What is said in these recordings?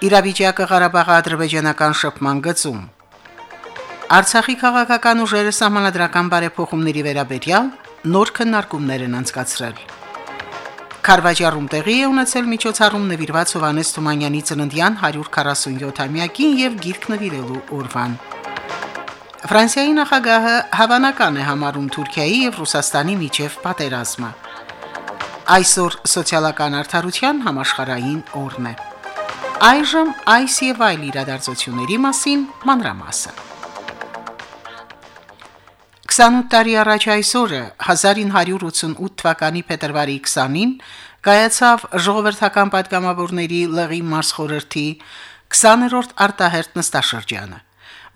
Իրավիճակը Ղարաբաղի ադրբեջանական շփման գծում։ Արցախի քաղաքական ուժերը սահմանադրական բարեփոխումների վերաբերյալ նոր քննարկումներ են անցկացրել։ Խարվաճառում տեղի է ունեցել միջոցառում նվիրված Հովանես Թումանյանի ծննդյան 147-ամյակին եւ գիրք նվիրելու օրվան։ Ֆրանսիայի նախագահը հավանական է համարում Թուրքիայի եւ Ռուսաստանի միջև պատերազմը։ Այսօր սոցիալական արդարության համաշխարհային օրն է։ Այժմ այս եւ այլ իրադարձությունների մասին մանրամասը։ 28 տարի առաջ այս օրը 1988 թվականի փետրվարի 20-ին կայացավ ժողովրդական падգամավորների լղի մարսխորհրդի 20-րդ արտահերտ նստաշրջանը։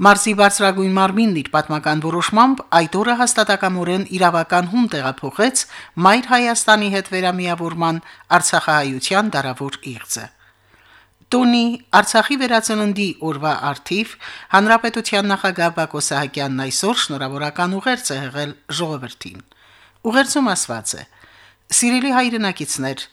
Մարզի բարձրագույն մարմինն իր պատմական որոշմամբ այդ օրը հաստատակամորեն իրավական հում տեղափոխեց Մայր Հայաստանի հետ վերամիավորման Արցախահայության դարավոր իղձը։ Տոնի Արցախի վերածննդի օրվա արթիվ Հանրապետության նախագահ Բակո Սահակյանն այսօր շնորհավորական ուղերձ է հղել ժողովրդին։ Ուղերձում ասված է. Սիրելի հայրենակիցներ,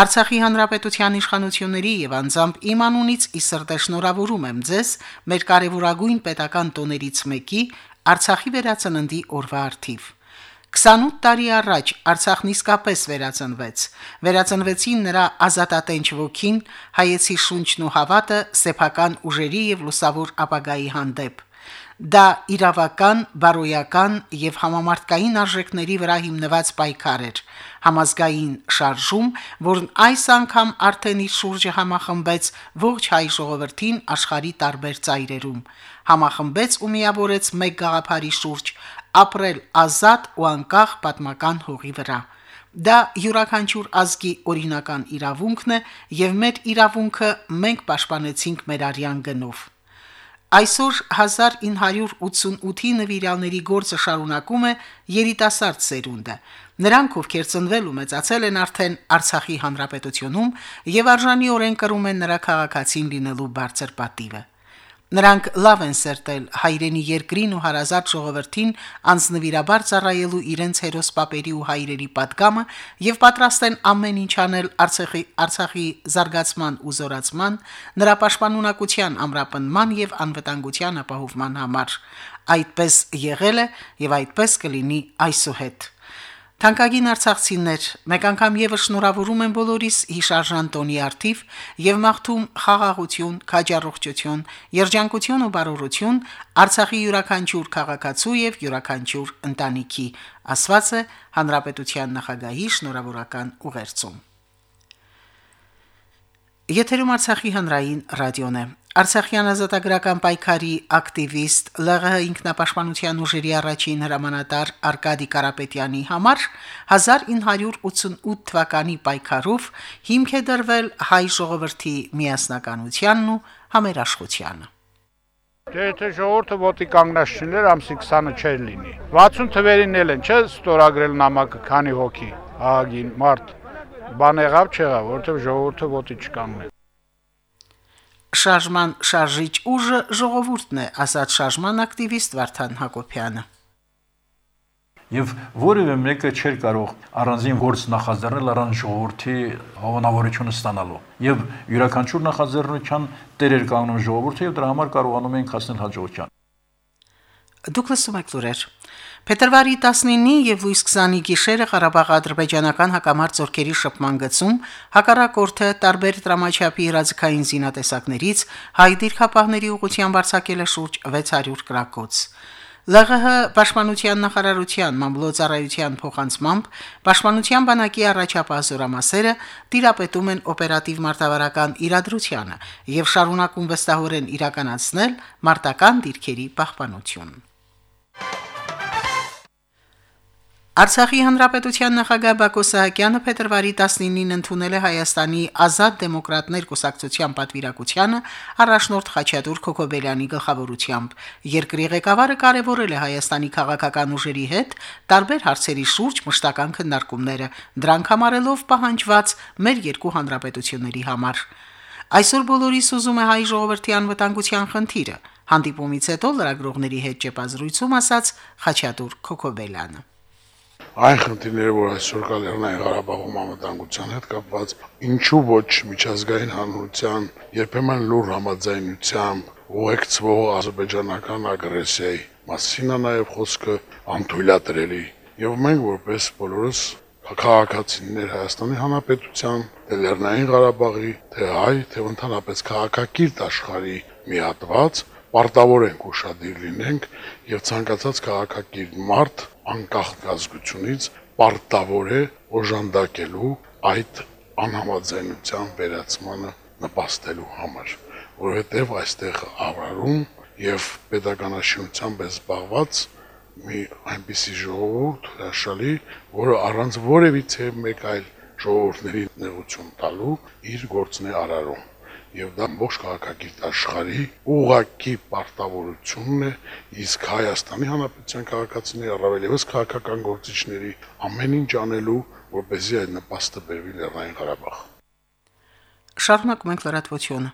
Արցախի հանրապետության իշխանությունների եւ անձամբ իմ անունից ի սրտե շնորհավորում եմ ձեզ մեր կարևորագույն պետական տոներից մեկի Արցախի վերածննդի օրվա արթիվ։ 28 տարի առաջ Արցախն իսկապես վերածնվեց։ Վերածնվեցին նրա ազատատենչ ոգին, հայեցի շունչն ու հավատը սեփական ուժերի եւ լուսավոր ապագայի հանդեպ։ Դա իրավական, բարոյական եւ համամարտկային արժեքների վրա հիմնված պայքար էր, համազգային շարժում, որն այս անգամ արդեն իր շուրջը համախմբեց ողջ հայ ժողովրդին աշխարի տարբեր ծայրերում, համախմբեց ու միավորեց մեկ գաղափարի շուրջ, ապրել ազատ ու անկախ պատմական հողի վրա։ Դա յուրաքանչյուր ազգի օրինական իրավունքն է եւ մեր իրավունքը մենք պաշտպանեցինք մեր արյան գնով։ Այսօր 1988-ի նվիրալների գործը շարունակում է երիտասարդ սերունդը։ Նրանք, ովքեր ծնվել ու մեծացել են արդեն Արցախի հանրապետությունում եւ արժանիորեն կրում են նրա քաղաքացին լինելու բարձր պատիվը։ Նրանք լավ են սերտել հայրենի երկրին ու հարազատ ժողովրդին անznվիրաբար ծառայելու իրենց հերոս պապերի ու հայրերի падգամը եւ պատրաստ են ամեն ինչ անել Արցախի Արցախի զարգացման ու զորացման, նրա պաշտպանունակության ամրապնման եւ անվտանգության ապահովման համար։ Այդպես եղել է եւ այդպես կլինի այսուհետ։ Թանկագին արցախցիներ, մեկ անգամ եւս շնորհավորում են բոլորիս հիշարժան տոնի արթիվ եւ մաղթում խաղաղություն, քաջառողջություն, երջանկություն ու բարօրություն Արցախի յուրաքանչյուր քաղաքացու եւ յուրաքանչյուր ընտանիքի, ասված է հանրապետության նախագահի շնորհավորական ուղերձում։ Եթերում Արցախի հանրային ռադիոն է։ Արցախյան ազատագրական պայքարի ակտիվիստ ԼՂՀ ինքնապաշտպանության ուժերի առաջին հրամանատար Արկադի Կարապետյանի համար 1988 թվականի պայքարով հիմք է դրվել հայ ժողովրդի միասնականությանն ու համերաշխությանը։ Դե եթե ժողովուրդը ոտի կանգնած չներ, ամսի 20-ը չէր լինի։ 60 թվերին էլ են, չէ, ստորագրել նամակը, քանի հոգի, ահագին մարդ բան եղավ չեղավ, որովհետև ժողովուրդը ոտի չկանգնեց։ Շարժման շարժիչ ուժը ժողովուրդն է, ասաց շարժման ակտիվիստ Վարդան Հակոբյանը եւ որևէ մեկը չէր կարող առանձին գործ նախաձեռնել առանց ժողովրդի հավանավորությունը ստանալու եւ յուրաքանչյուր նախաձեռնության տեր էր կանգնում ժողովուրդը եւ դրա համար կարողանում ենք հասնել հաջողության Դուք լսում եք լուրեր Փետրվարի 19-ի եւ լույս 20-ի գիշերը Ղարաբաղի ադրբեջանական հակամարտ ծորքերի շփման գծում հակառակորդը տարբեր դրամաչափի հրաձգային զինատեսակներից հայ դիրքապահների ուղղությամբ արձակել է շուրջ 600 գրակոց։ ԼՂՀ Պաշտպանության նախարարության մամլոյցարայության փոխանցմամբ Պաշտպանության բանակի առաջապահ զորամասերը տիրապետում են օպերատիվ մարտավարական իրադրությանը եւ շարունակում վստահորեն իրականացնել մարտական դիրքերի պահպանություն։ Արցախի հանրապետության նախագահ Բակո Սահակյանը փետրվարի 19-ին ընդունել է Հայաստանի Ազատ դեմոկրատներ կուսակցության պատվիրակությանը առաջնորդ Խաչատուր Քոքոբելյանի գլխավորությամբ։ Երկրի ղեկավարը կարևորել է Հայաստանի քաղաքական ուժերի հետ տարբեր հարցերի շուրջ մշտական քննարկումները, դրանք համարելով պահանջված մեր երկու հանրապետությունների համար։ Այսօր բոլորիս ուզում է հայ ժողովրդի անվտանգության խնդիրը։ Հանդիպումից հետո լրագրողների հետ ճեպազրույցում ասաց Խաչատուր Քոքոբելյանը այն խնդիրները, որ այսօր կա Լեռնային Ղարաբաղում անվտանգության հետ կապված, ինչու ոչ միջազգային հանրության երբեմն լուր համաձայնությամբ ուղեկցվող ազերբայջանական ագրեսիայի մասին է նաև խոսքը անթույլատրելի։ Եվ մենք որպես բոլորս քաղաքացիներ Հայաստանի Հանրապետության, թե Լեռնային Ղարաբաղի, թե հայ, թե ընդհանրապես քաղաքակիրթ աշխարհի մի հատված պարտավոր ենք ուշադիր լինենք եւ ցանկացած քաղաքակիրթ մարդ անկախ ազգությունից պարտավոր է օժանդակելու այդ անհամաձայնության վերացմանը նպաստելու համար, որովհետև այստեղ ավարում եւ pedagogical զբաղված մի այնպիսի ժողովուրդ հրաշալի, որը առանց որևիցե մեկ այլ ժողովուրդների նեղություն տալու իր գործն է արարում եւ դա ողջ քաղաքագիրտ աշխարհի ուղակի պարտավորությունն է իսկ Հայաստանի Հանրապետության քաղաքացիների առավել եւս քաղաքական գործիչների ամեն ինչ անելու որպեսզի այդ նպաստը բերվի Լեռնային Ղարաբաղ Շարունակում ենք լրատվությունը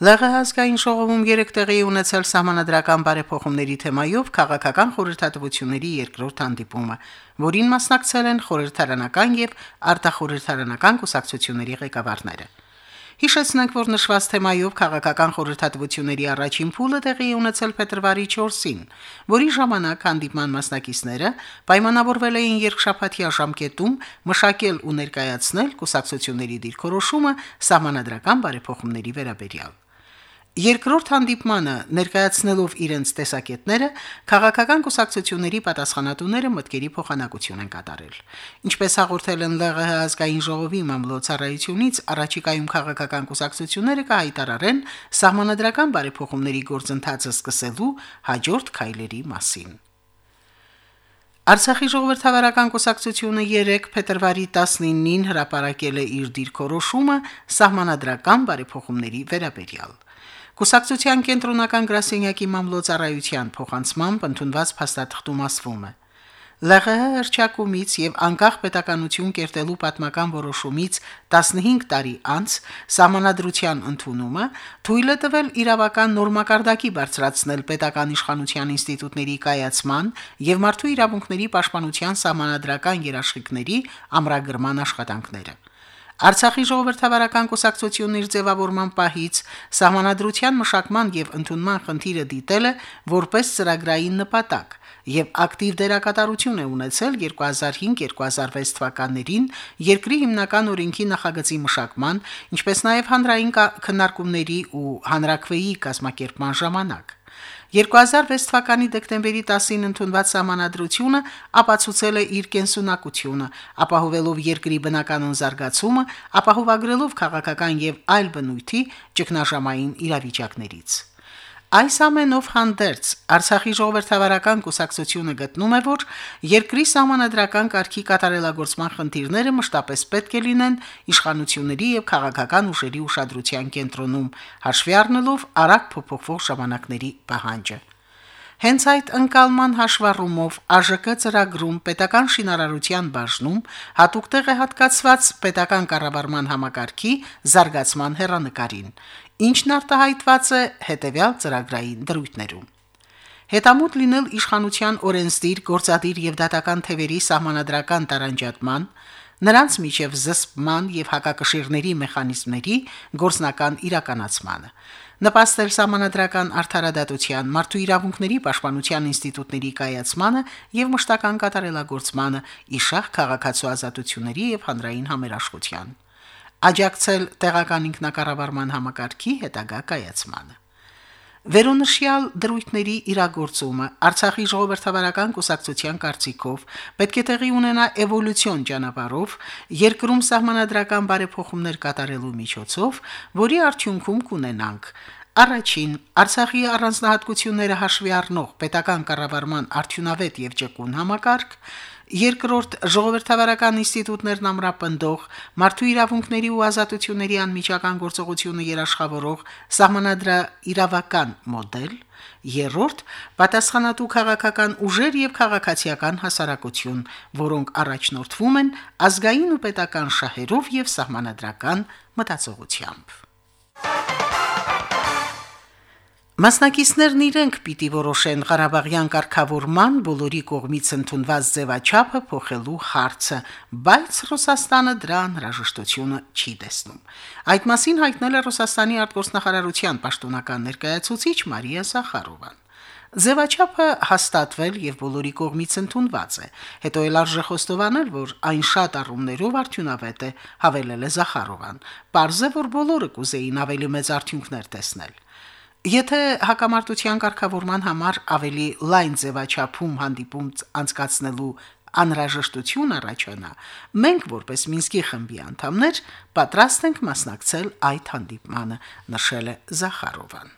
ԼՂՀ ազգային ժողովում երեք տեղի ունեցել համանadrական բարեփոխումների թեմայով քաղաքական խորհրդատվությունների երկրորդ հանդիպումը, որին մասնակցել են խորհրդարանական եւ արտախորհրդարանական կուսակցությունների ղեկավարները։ Հիշեցնենք, որ նշված թեմայով քաղաքական խորհրդատվությունների առաջին փուլը տեղի ունեցել փետրվարի 4-ին, որի ժամանակ հանդիպման մասնակիցները պայմանավորվել էին երկշաբաթյա ժամկետում մշակել ու ներկայացնել կուսակցությունների դիրքորոշումը սահմանադրական բարեփոխումների վերաբերյալ։ Երկրորդ հանդիպմանը ներկայացնելով իրենց տեսակետները քաղաքական կուսակցությունների պատասխանատուները մտկերի փոխանակություն են կատարել։ Ինչպես հաղորդել են ԼՂՀ ազգային ժողովի մամլոցարայությունից, առաջիկայում քաղաքական կուսակցությունները կհայտարարեն սահմանադրական բարեփոխումների գործընթացը սկսելու հաջորդ քայլերի մասին։ Արցախի ժողովրդավարական կուսակցությունը 3 փետրվարի 19-ին հրապարակել է իր դիրքորոշումը սահմանադրական բարեփոխումների վերաբերյալ։ Կուսակցության կենտրոնական գրասենյակի մամլոյցարայության փոխանցմամբ ընդունված փաստաթղթում ասվում է. ԼՂՀ հրճակումից եւ անկախ պետականություն կերտելու պատմական որոշումից 15 տարի անց համանadrության ընդունումը թույլ է տվել իրավական նորմակարգի բարձրացնել պետական իշխանության ինստիտուտների կայացման եւ մարդու իրավունքների պաշտպանության համանadrական երաշխիքների ամրագրման աշխատանքները։ Արցախի ժողովրդավարական կուսակցությունն իր ձևավորման պահից սահմանադրության մշակման եւ ընդունման խնդիրը դիտել է որպես ծրագրային նպատակ եւ ակտիվ դերակատարություն է ունեցել 2005-2006 թվականներին երկրի հիմնական օրենքի նախագծի մշակման, ինչպես նաեւ հանրային քննարկումների ու հանրակրվեի կազմակերպման ժամանակ։ 2006 թվականի դեկտեմբերի 10-ին ընդունված համանadrությունը ապացուցել է իր կենսունակությունը, ապահովելով երկրի բնականոն զարգացումը, ապահովագրելով քաղաքական եւ այլ բնույթի ճգնաժամային իրավիճակներից։ Այս ամենով հանդերձ Արցախի ժողովրդավարական կուսակցությունը գտնում է, որ երկրի համանadrական կարգի կատարելագործման խնդիրները մշտապես պետք է լինեն իշխանությունների եւ քաղաքական ուժերի ուշադրության կենտրոնում, հաշվի առնելով արագ փոփոխվող ժամանակների պահանջը։ Հենց այդ ընկալման հաշվառումով ԱԺԿ ծրագրում պետական շինարարության բաժնում հատուկ տեղ է հատկացված պետական կառավարման համակարգի զարգացման հերանեկարին, ինչն արտահայտված է հետևյալ ծրագրային դրույթներում։ Հետամուտ լինել իշխանության օրենսդիր, գործադիր եւ դատական թևերի սահմանադրական տարանջատման, նրանց միջև զսպման եւ հակակշիռների մեխանիզմների գործնական իրականացմանը նպաստել համանadrական արդարադատության, մարդու իրավունքների պաշտպանության ինստիտուտների կայացմանը եւ մշտական կատարելագործմանը, իշախ քաղաքացու ազատությունների եւ հանրային համերաշխության աջակցել տեղական ինքնակառավարման համակարգի հետագա կայացմանը։ Վերոնշյալ դրույթների իրագործումը Արցախի ժողովրդավարական կուսակցության կարծիքով պետք է տեղի ունենա էվոլյուցիոն ճանապարհով երկրում սահմանադրական բարեփոխումներ կատարելու միջոցով, որի արդյունքում կունենանք Առաջին Արցախի առանձնահատկությունները հաշվի առնող պետական կառավարման արդյունավետ եւ ճկուն համակարգ, երկրորդ ժողովրդավարական ինստիտուտներն ամրապնդող մարդու իրավունքների ու ազատությունների անմիջական գործողությունը երաշխավորող սահմանադրա իրավական մոդել, երրորդ պատասխանատու քաղաքական ուժեր եւ քաղաքացիական հասարակություն, որոնք առաջնորդվում են ազգային ու պետական շահերով եւ սահմանադրական մտածողությամբ։ Մասնակիցներն իրենք պիտի որոշեն Ղարաբաղյան կարգավորման բոլորի կողմից ընդունված ձևաչափը փոխելու հարցը, բայց Ռուսաստանը դրա հնարժեշտությունը չի տեսնում։ Այդ մասին հայտնել է Ռուսաստանի արտգործնախարարության պաշտոնական ներկայացուցիչ Մարիա Զախարովան։ Ձևաչափը հաստատվել եւ բոլորի կողմից ընդունված է։ Հետո էլ արժե խոստովանել, որ այն շատ առումներով արդյունավետ է, հավելել է Զախարովան։ Պարզե որ բոլորը կուզեին ավելի մեծ արդյունքներ տեսնել։ Եթե հակամարտության կարգավորման համար ավելի լայն ձևաչափում հանդիպում անցկացնելու անհրաժեշտություն առաջանա, մենք որպես Մինսկի խմբի անդամներ պատրաստ ենք մասնակցել այդ հանդիպմանը, նշել է Զախարովան։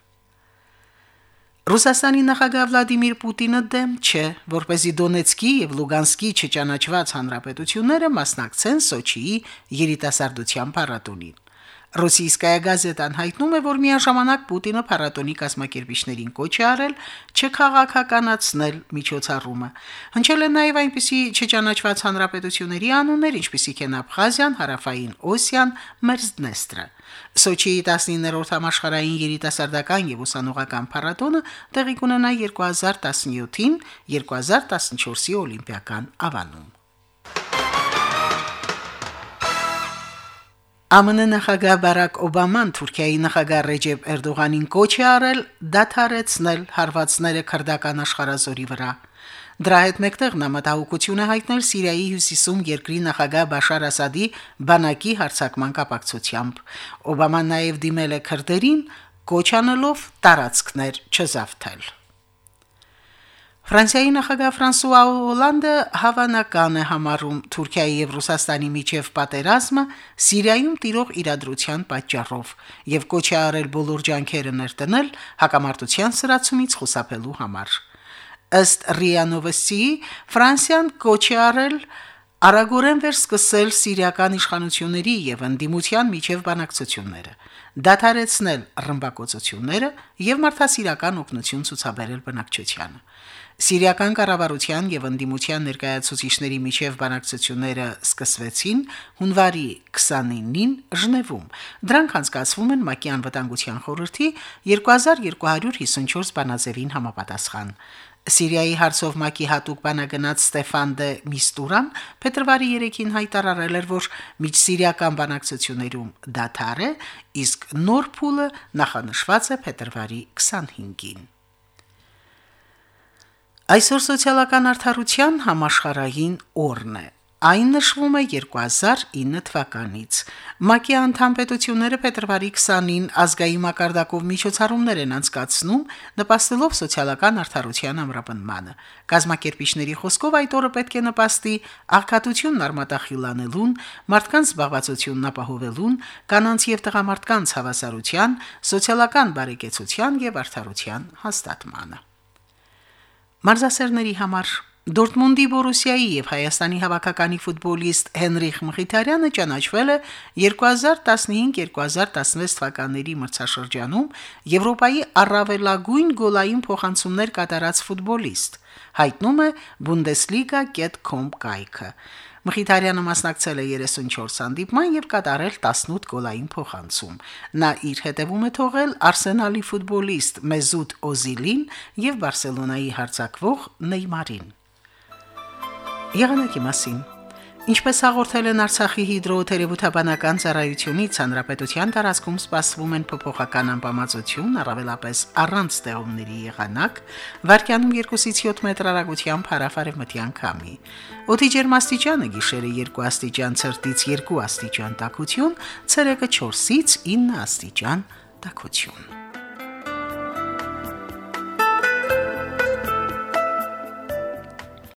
Ռուսաստանի նախագահ Վլադիմիր Պուտինը դեմ չէ, որ เป զի Դոնեցկի եւ Լուգանսկի չճանաչված հանրապետությունները մասնակցեն Սոչիի երիտասարդության փառատոնին։ Ռոսիյսկայա գազետան հայտնում է, որ միաժամանակ Պուտինը փառատոնի կազմակերպիչներին կոչ է արել չքաղաքականացնել միջոցառումը։ Հնչել է նաև այնպիսի չճանաչված հանրապետությունների անուններ, ինչպիսիք են Աբխազիան, Հարավային Օսիան, Մերզդնեստրը։ Սոչիի 19-րդ համաշխարհային երիտասարդական եւ ուսանողական փառատոնը տեղի կունենա 2017-ին 2014-ի օլիմպիական ավանում։ ԱՄՆ նախագահ Բարակ Օբաման Թուրքիայի նախագահ Ռեջեփ Էրդողանին կոչ է արել դադարեցնել հարվածները քրդական աշխարազորի վրա։ Դրա հետ մեկտեղ նա մտահոգություն է հայտնել Սիրիայի հյուսիսում երկրի նախագահ Բաշար Ասադի բանակի հարձակման կապակցությամբ։ Օբաման նաև դիմել է քրդերին կոչ անելով տարածքներ չզավթել։ Ֆրանսիայի նախագահ Ֆրանսուଆ Օլանդը հավանական է համարում Թուրքիայի եւ Ռուսաստանի միջև պատերազմը Սիրիայում տիրող իրադրության պատճառով եւ կոչ է արել բոլոր ջանքերը ներդնել հակամարտության սրացումից խուսափելու համար։ Ըստ ՌԻԱ Նովոստի Ֆրանսիան կոչ է արել Արագորեն վերսկսել սիրիական իշխանությունների եւ ընդդիմության միջև բանակցությունները, դադարեցնել ռմբակոծությունները եւ մարդասիրական օգնություն ցուցաբերել բնակչությանը։ Սիրիական կառավարության եւ ընդդիմության ներկայացուցիչների միջև բանակցությունները սկսվեցին հունվարի 29-ին Ժնևում։ Դրանք անցկացվում են ՄԱԿ-ի անվտանգության խորհրդի 2254 բանաձևին համապատասխան։ Սիրիայի հարցով ՄԱԿ-ի հատուկ բանագնաց Ստեֆան դե Միստուրան փետրվարի 3-ին հայտարարել էր, որ միջսիրիական բանակցություններում դադար է, իսկ նոր փուլը նախանշված է փետրվարի 25-ին։ Այսօր սոցիալական արդարության համաշխարհային օրն է։ Այն նշվում է 2009 թվականից։ ՄԱԿ-ի անդամ պետությունները փետրվարի 20-ին ազգային մակարդակով միջոցառումներ են անցկացնում, նպաստելով սոցիալական արդարության ամրապնդմանը։ Գազམ་ակերպիչների խոսքով այդ օրը պետք է նպաստի աղքատությունն արմատախիլանելուն, մարդկանց զբաղվածությունն ապահովելուն, կանանց եւ տղամարդկանց հավասարության, սոցիալական բարեկեցության եւ արդարության հաստատմանը։ Մարզասերների համար Դորտմունդի Բորուսիայի եւ Հայաստանի հավաքականի ֆուտբոլիստ Հենրիխ Մխիթարյանը ճանաչվել է 2015-2016 թվականների մրցաշրջանում Եվրոպայի առավելագույն գոլային փոխանցումներ կատարած ֆուտբոլիստ, հայտնում է Bundesliga.com կայքը։ Մխիթարյանը մասնակցել է 34 հանդիպման եւ կատարել 18 գոլային փոխանցում։ Նա իր հետևում է թողել Արսենալի ֆուտբոլիստ Մեզուտ Օզիլին եւ Բարսելոնայի հարձակվող Նեյմարին։ Եղանակի մասին Ինչպես հաղորդել են Արցախի հիդրոթերապևտաբանական ծառայությունից, հանրապետության տարածքում սպասվում են փոփոխական անբավարարություն, առավելապես առանց ստեղումների եղանակ, վարկյանում 2-ից 7 մետր հեռագությամբ հարավարևմտյան քամի։ Օդի ջերմաստիճանը գիշերը 2 աստիճան ցրտից 2 աստիճան տաքություն, ցերեկը 4-ից 9 աստիճան տաքություն։